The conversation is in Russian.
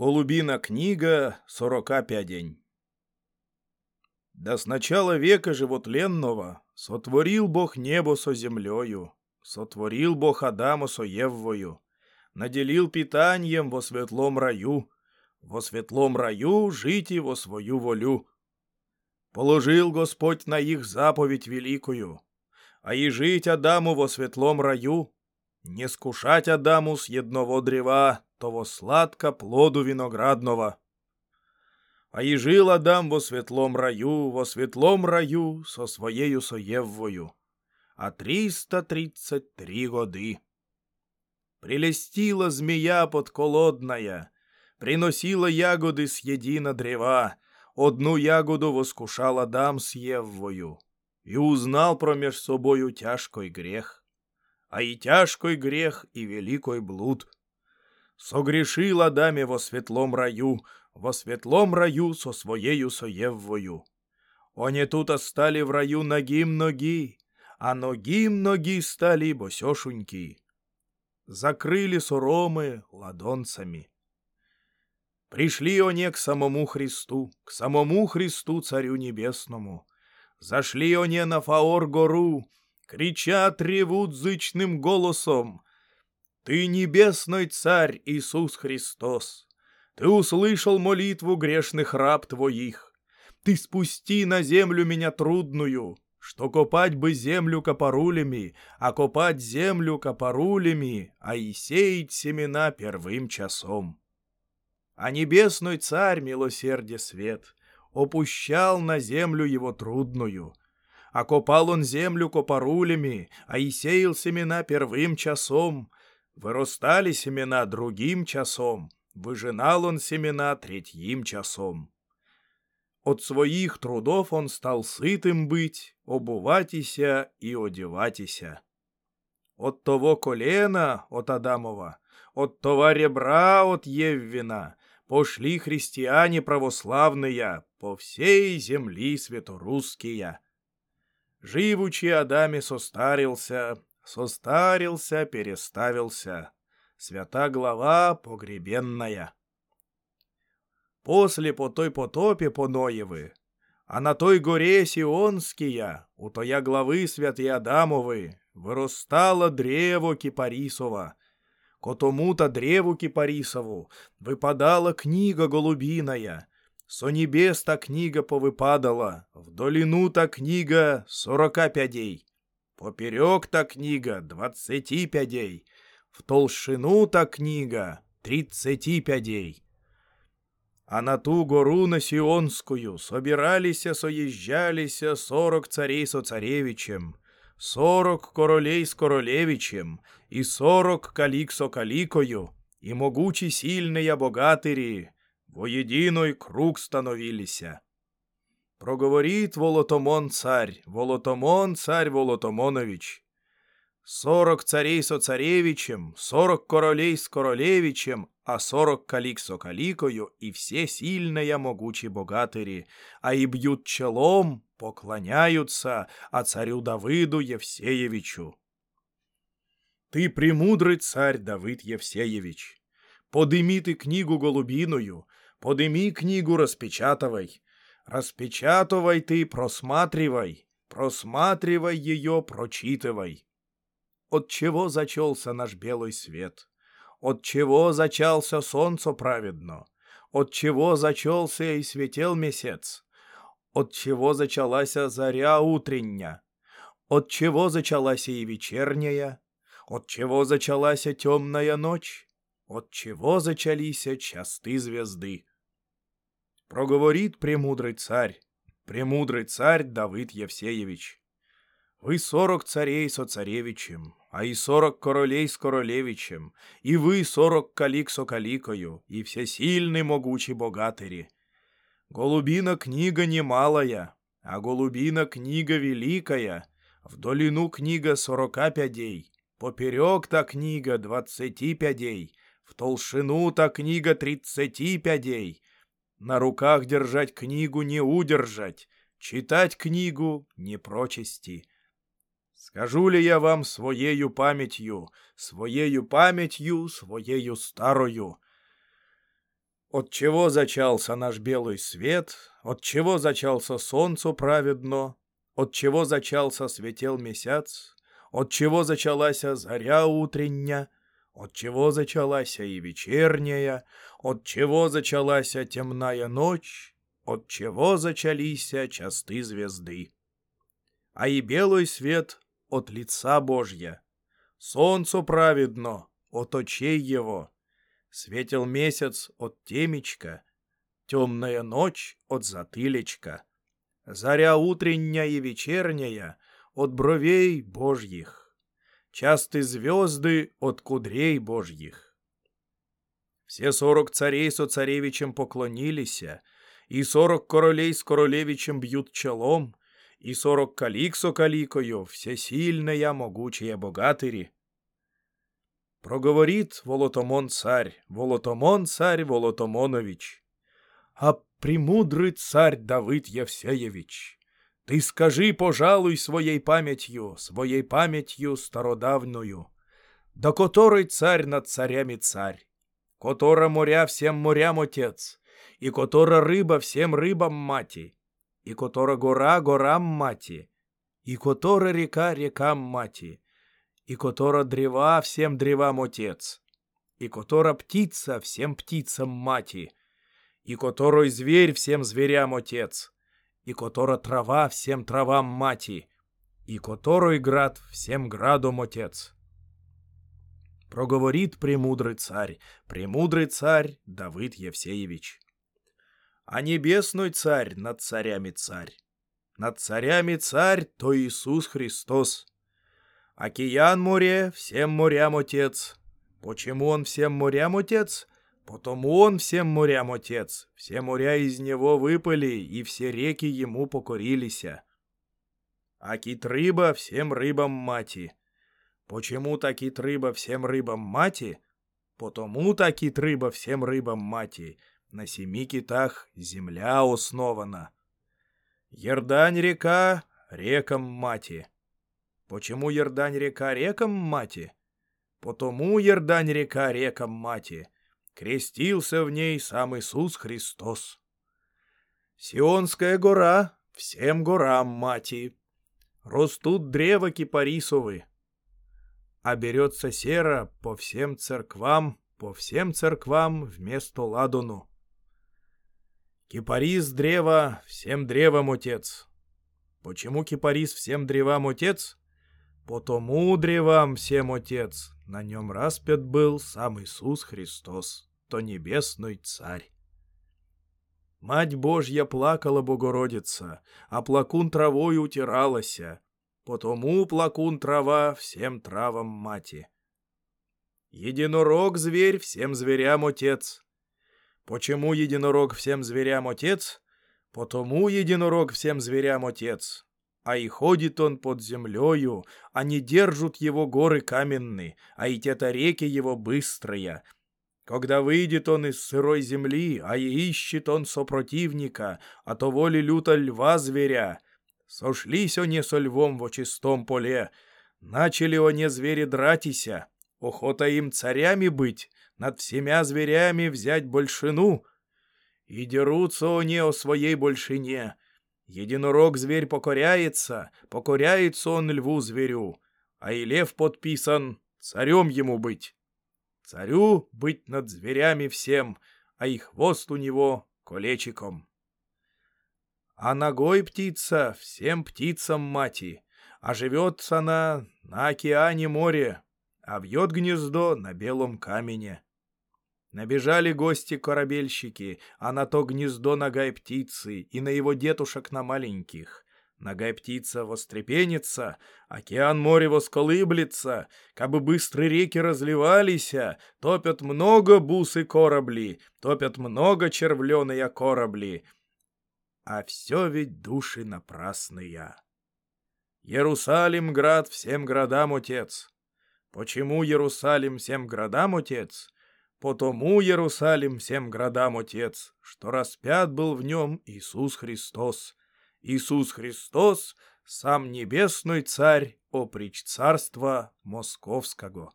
Голубина книга сорока пядень. До с начала века животленного сотворил Бог небо со землею, сотворил Бог Адама со Еввою, наделил питанием во светлом раю, во светлом раю жить во свою волю. Положил Господь на их заповедь великую, а и жить Адаму во светлом раю, не скушать Адаму с едного древа, того сладко плоду виноградного. А и жил Адам во светлом раю, во светлом раю со своею соеввою, а триста тридцать три годы. Прелестила змея подколодная, приносила ягоды с едина древа, одну ягоду воскушал Адам с Еввою, и узнал промеж собою тяжкой грех, а и тяжкой грех и великой блуд — Согрешил Адаме во светлом раю, во светлом раю со своею соеввою. Они тут остали в раю ногим ноги, а ногим ноги стали босешуньки. Закрыли соромы ладонцами. Пришли они к самому Христу, к самому Христу Царю Небесному. Зашли они на Фаор гору, кричат, ревут зычным голосом — ты небесный царь Иисус Христос. Ты услышал молитву грешных раб твоих. Ты спусти на землю меня трудную, что копать бы землю копорулями, а копать землю копорулями, а и сеять семена первым часом. А небесный царь, милосердие свет, опущал на землю его трудную, а копал он землю копорулями, а и сеял семена первым часом, Вырастали семена другим часом, выжинал он семена третьим часом. От своих трудов он стал сытым быть, обуватися и одеватися. От того колена, от Адамова, от того ребра, от Еввина, пошли христиане православные по всей земли святорусские. Живучи Адаме состарился, Состарился, переставился. Свята глава погребенная. После по той потопе по Ноевы, а на той горе Сионския, у тоя главы святые Адамовы, вырастало древо Кипарисова. Ко тому-то древу Кипарисову выпадала книга голубиная, со небес та книга повыпадала, в долину та книга сорока пядей. Поперек та книга двадцати пядей, в толщину та книга тридцати пядей. А на ту гору на Сионскую собиралися, соезжалися сорок царей со царевичем, сорок королей с королевичем и сорок калик со каликою, и могучі сильные богатыри, воединой круг становилися. Проговорит Волотомон царь, Волотомон царь Волотомонович. Сорок царей со царевичем, сорок королей с королевичем, а сорок калик со каликою, и все сильные могучие богатыри, а и бьют челом, поклоняются, а царю Давыду Евсеевичу. Ты премудрый царь Давыд Евсеевич. Подыми ты книгу голубиную, подыми книгу распечатывай, Распечатывай ты, просматривай, просматривай ее, прочитывай. От чего зачелся наш белый свет? От чего зачался солнце праведно? От чего зачелся и светел месяц? От чего зачалась заря утрення? От чего зачалась и вечерняя? От чего зачалась темная ночь? От чего зачались часты звезды? Проговорит премудрый царь, премудрый царь Давыд Евсеевич. Вы сорок царей со царевичем, а и сорок королей с королевичем, и вы сорок калик со каликою, и все сильные могучие богатыри. Голубина книга немалая, а голубина книга великая, в долину книга сорока пядей, поперек та книга двадцати пядей, в толщину та книга тридцати пядей, на руках держать книгу не удержать, читать книгу не прочести. Скажу ли я вам своею памятью, своею памятью, своею старою? От чего зачался наш белый свет, от чего зачался солнцу праведно, от чего зачался светел месяц, от чего зачалася заря утрення, от чего зачалася и вечерняя, от чего зачалася темная ночь, от чего зачалися часты звезды. А и белый свет от лица Божья, солнцу праведно от очей его, светил месяц от темечка, темная ночь от затылечка, заря утренняя и вечерняя от бровей Божьих, часты звезды от кудрей Божьих. Все сорок царей со царевичем поклонились, и сорок королей с королевичем бьют челом, и сорок калик со каликою, всесильная, могучие богатыри. Проговорит Волотомон царь, Волотомон царь Волотомонович. А премудрый царь Давыд Евсеевич, ты скажи, пожалуй, своей памятью, своей памятью стародавнюю, да который царь над царями царь, котора моря всем морям отец, и котора рыба всем рыбам мати, и котора гора горам мати, и котора река рекам мати, и котора древа всем древам отец, и котора птица всем птицам мати, и которой зверь всем зверям отец, и котора трава всем травам мати, и которой град всем градом отец. Проговорит премудрый царь, премудрый царь Давыд Евсеевич. А небесный царь над царями царь, над царями царь, то Иисус Христос. Океан море, всем морям отец. Почему он всем морям отец? Потому он всем морям отец. Все моря из него выпали, и все реки ему покорилися. А кит рыба всем рыбам мати. Почему таки рыба всем рыбам мати? Потому таки рыба всем рыбам мати. На семи китах земля основана. Ердань река рекам мати. Почему Ердань река рекам мати? Потому Ердань река рекам мати. Крестился в ней сам Иисус Христос. Сионская гора всем горам мати. Растут древа кипарисовы, а берется сера по всем церквам, по всем церквам вместо ладону. Кипарис древа всем древам отец. Почему кипарис всем древам отец? Потому древам всем отец. На нем распят был сам Иисус Христос, то небесный царь. Мать Божья плакала Богородица, а плакун травой утиралася, потому плакун трава всем травам мати. Единорог зверь всем зверям отец. Почему единорог всем зверям отец? Потому единорог всем зверям отец. А и ходит он под землею, а не держат его горы каменные, а и те-то реки его быстрые. Когда выйдет он из сырой земли, а и ищет он сопротивника, а то воли люто льва зверя, Сошлись они со львом во чистом поле, начали они звери дратися, охота им царями быть, над всемя зверями взять большину. И дерутся они о своей большине. Единорог-зверь покоряется, покоряется он льву-зверю, а и лев подписан царем ему быть. Царю быть над зверями всем, а и хвост у него колечиком. А ногой птица всем птицам мати, а живет она на океане море, а вьет гнездо на белом камне. Набежали гости-корабельщики, а на то гнездо ногай птицы и на его детушек на маленьких. Ногай птица вострепенится, океан море восколыблется, кабы быстрые реки разливались, топят много бусы корабли, топят много червленые корабли — а все ведь души напрасные. Иерусалим, град всем городам отец. Почему Иерусалим всем городам отец? Потому Иерусалим всем городам отец, что распят был в нем Иисус Христос. Иисус Христос, сам небесный царь, оприч царства московского.